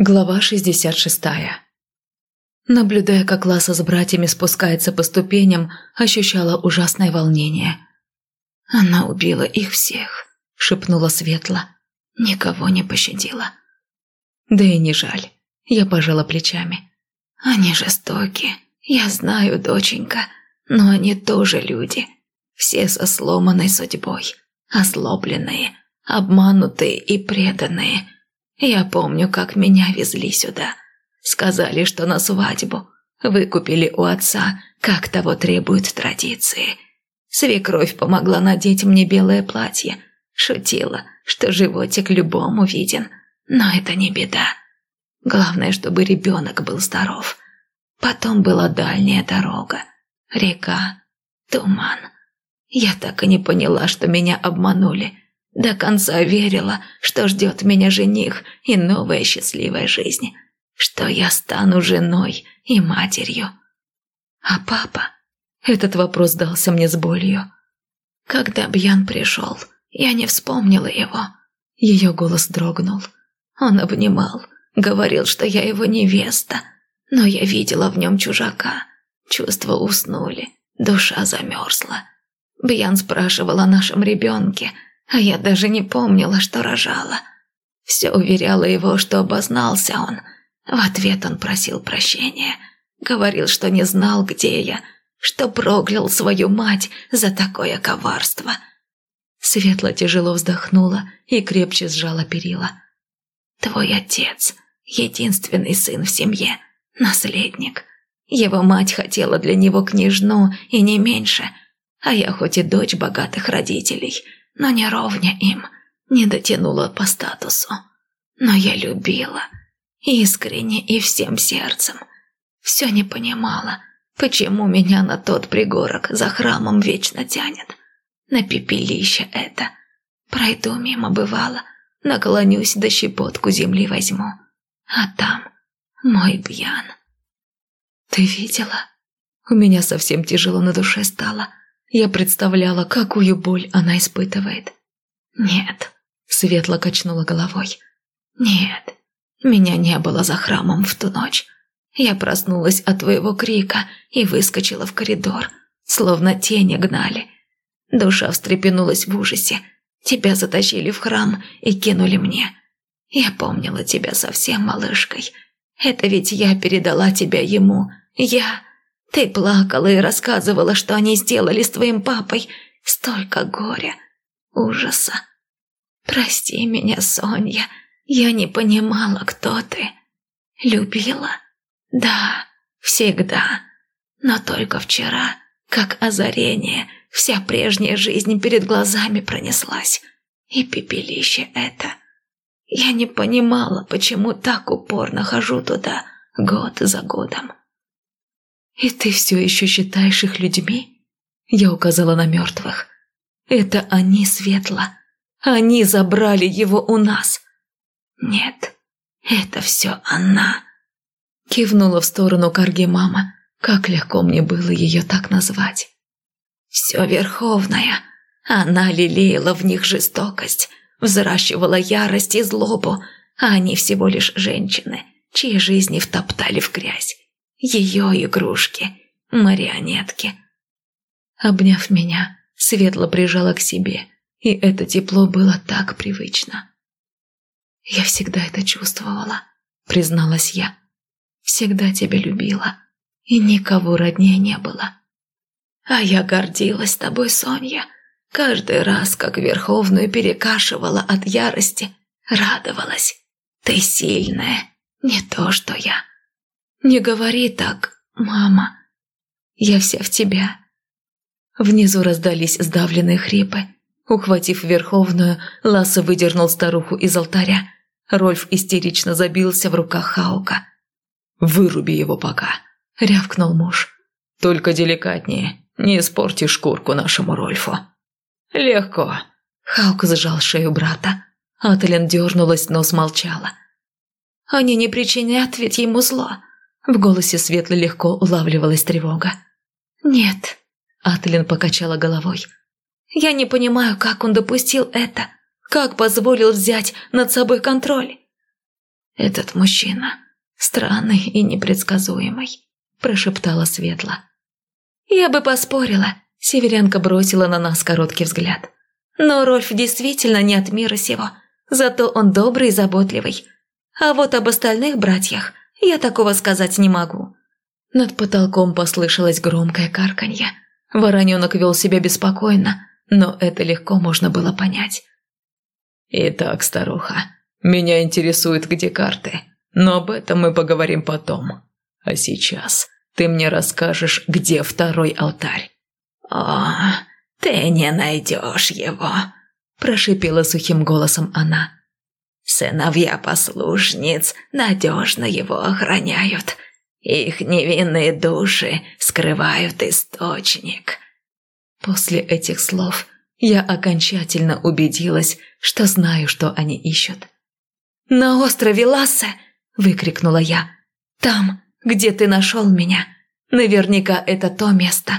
Глава 66 Наблюдая, как Ласа с братьями спускается по ступеням, ощущала ужасное волнение. «Она убила их всех», — шепнула Светла. «Никого не пощадила». «Да и не жаль», — я пожала плечами. «Они жестоки, я знаю, доченька, но они тоже люди. Все со сломанной судьбой, озлобленные, обманутые и преданные». Я помню, как меня везли сюда. Сказали, что на свадьбу. Выкупили у отца, как того требуют традиции. Свекровь помогла надеть мне белое платье. Шутила, что животик любому виден. Но это не беда. Главное, чтобы ребенок был здоров. Потом была дальняя дорога. Река. Туман. Я так и не поняла, что меня обманули. До конца верила, что ждет меня жених и новая счастливая жизнь, что я стану женой и матерью. А папа? Этот вопрос дался мне с болью. Когда Бьян пришел, я не вспомнила его. Ее голос дрогнул. Он обнимал, говорил, что я его невеста, но я видела в нем чужака. Чувства уснули, душа замерзла. Бьян спрашивал о нашем ребенке – а я даже не помнила, что рожала. Все уверяло его, что обознался он. В ответ он просил прощения. Говорил, что не знал, где я, что проклял свою мать за такое коварство. Светла тяжело вздохнула и крепче сжала перила. «Твой отец — единственный сын в семье, наследник. Его мать хотела для него княжну и не меньше, а я хоть и дочь богатых родителей — но не ровня им, не дотянула по статусу. Но я любила, искренне и всем сердцем. Все не понимала, почему меня на тот пригорок за храмом вечно тянет. На пепелище это. Пройду мимо бывало, наклонюсь до щепотку земли возьму. А там мой бьян. Ты видела? У меня совсем тяжело на душе стало. Я представляла, какую боль она испытывает. «Нет», — Светла качнула головой. «Нет, меня не было за храмом в ту ночь. Я проснулась от твоего крика и выскочила в коридор, словно тени гнали. Душа встрепенулась в ужасе. Тебя затащили в храм и кинули мне. Я помнила тебя совсем малышкой. Это ведь я передала тебя ему. Я... Ты плакала и рассказывала, что они сделали с твоим папой. Столько горя, ужаса. Прости меня, Соня, я не понимала, кто ты. Любила? Да, всегда. Но только вчера, как озарение, вся прежняя жизнь перед глазами пронеслась. И пепелище это. Я не понимала, почему так упорно хожу туда год за годом. «И ты все еще считаешь их людьми?» Я указала на мертвых. «Это они, Светла. Они забрали его у нас». «Нет, это все она». Кивнула в сторону Карги мама. Как легко мне было ее так назвать. «Все Верховная. Она лелеяла в них жестокость, взращивала ярость и злобу, а они всего лишь женщины, чьи жизни втоптали в грязь ее игрушки, марионетки. Обняв меня, Светла прижала к себе, и это тепло было так привычно. «Я всегда это чувствовала», — призналась я. «Всегда тебя любила, и никого роднее не было». «А я гордилась тобой, Соня. Каждый раз, как Верховную перекашивала от ярости, радовалась. Ты сильная, не то что я». «Не говори так, мама. Я вся в тебя». Внизу раздались сдавленные хрипы. Ухватив Верховную, Ласса выдернул старуху из алтаря. Рольф истерично забился в руках Хаука. «Выруби его пока», — рявкнул муж. «Только деликатнее, не испорти шкурку нашему Рольфу». «Легко», — Хаук сжал шею брата. Ателен дернулась, но смолчала. «Они не причинят ведь ему зла. В голосе Светлы легко улавливалась тревога. «Нет», — Атлин покачала головой. «Я не понимаю, как он допустил это. Как позволил взять над собой контроль?» «Этот мужчина странный и непредсказуемый», – прошептала Светла. «Я бы поспорила», – северянка бросила на нас короткий взгляд. «Но Рольф действительно не от мира сего, зато он добрый и заботливый. А вот об остальных братьях я такого сказать не могу». Над потолком послышалось громкое карканье. Вороненок вел себя беспокойно, но это легко можно было понять. «Итак, старуха, меня интересует, где карты, но об этом мы поговорим потом. А сейчас ты мне расскажешь, где второй алтарь». «О, ты не найдешь его», – прошипела сухим голосом она. «Сыновья послушниц надежно его охраняют. Их невинные души скрывают источник». После этих слов я окончательно убедилась, что знаю, что они ищут. «На острове Лассе!» – выкрикнула я. «Там, где ты нашел меня. Наверняка это то место.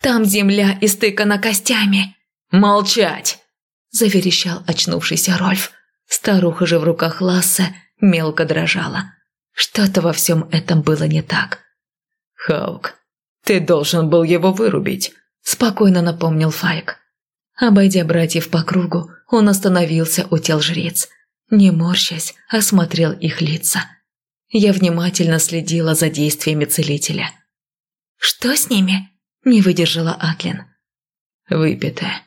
Там земля истыкана костями». «Молчать!» – заверещал очнувшийся Рольф. Старуха же в руках Лассе мелко дрожала. Что-то во всем этом было не так. «Хаук, ты должен был его вырубить», – спокойно напомнил Файк. Обойдя братьев по кругу, он остановился у тел жриц. Не морщась, осмотрел их лица. Я внимательно следила за действиями целителя. «Что с ними?» – не выдержала Атлин. «Выпитое.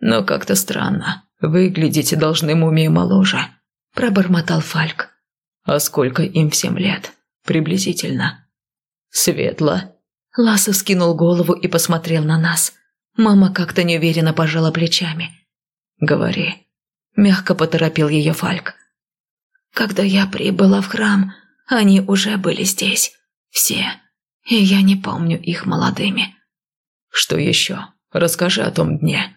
Но как-то странно. Выглядите должны мумии моложе», – пробормотал Фальк. «А сколько им всем лет? Приблизительно?» «Светло». Ласов скинул голову и посмотрел на нас. Мама как-то неуверенно пожала плечами. «Говори», – мягко поторопил ее Фальк. «Когда я прибыла в храм, они уже были здесь. Все. И я не помню их молодыми». «Что еще? Расскажи о том дне.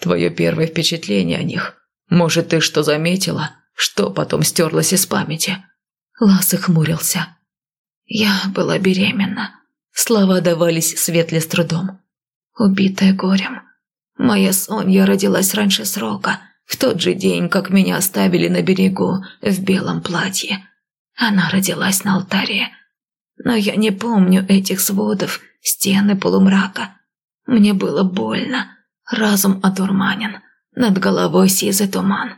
Твое первое впечатление о них. Может, ты что заметила, что потом стерлось из памяти?» Ласса хмурился. «Я была беременна». Слова давались Светле с трудом убитая горем. Моя Соня родилась раньше срока, в тот же день, как меня оставили на берегу в белом платье. Она родилась на алтаре. Но я не помню этих сводов, стены полумрака. Мне было больно, разум одурманен, над головой сизый туман.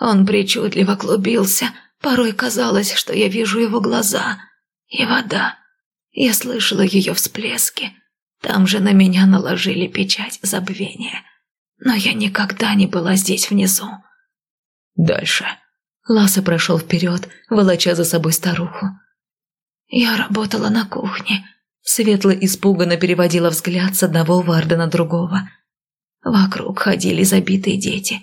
Он причудливо клубился, порой казалось, что я вижу его глаза. И вода. Я слышала ее всплески, там же на меня наложили печать забвения. Но я никогда не была здесь внизу. Дальше. Ласа прошел вперед, волоча за собой старуху. Я работала на кухне. Светло испуганно переводила взгляд с одного варда на другого. Вокруг ходили забитые дети.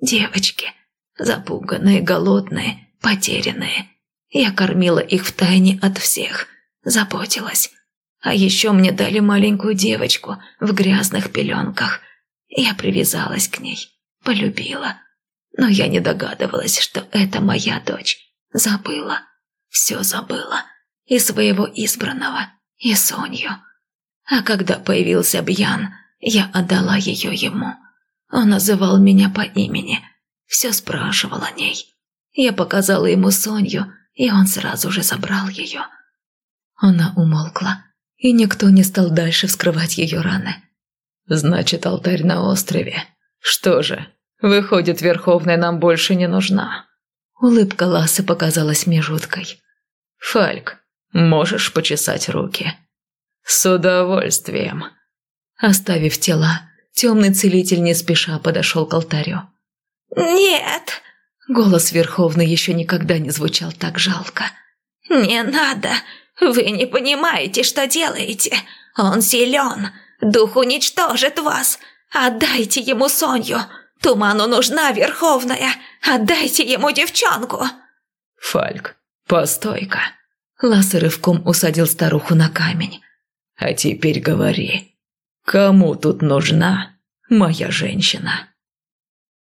Девочки. Запуганные, голодные, потерянные. Я кормила их втайне от всех. Заботилась. А еще мне дали маленькую девочку в грязных пеленках. Я привязалась к ней, полюбила. Но я не догадывалась, что это моя дочь. Забыла. Все забыла. И своего избранного, и Соню. А когда появился Бьян, я отдала ее ему. Он называл меня по имени. Все спрашивал о ней. Я показала ему Соню, и он сразу же забрал ее. Она умолкла и никто не стал дальше вскрывать ее раны. «Значит, алтарь на острове. Что же, выходит, Верховная нам больше не нужна». Улыбка Ласы показалась мне жуткой. «Фальк, можешь почесать руки?» «С удовольствием». Оставив тела, темный целитель не спеша подошел к алтарю. «Нет!» Голос Верховный еще никогда не звучал так жалко. «Не надо! Вы не понимаете, что делаете. Он силен. Дух уничтожит вас. Отдайте ему Соню. Туману нужна Верховная. Отдайте ему девчонку. Фальк, постой-ка. Ласса рывком усадил старуху на камень. А теперь говори, кому тут нужна моя женщина?»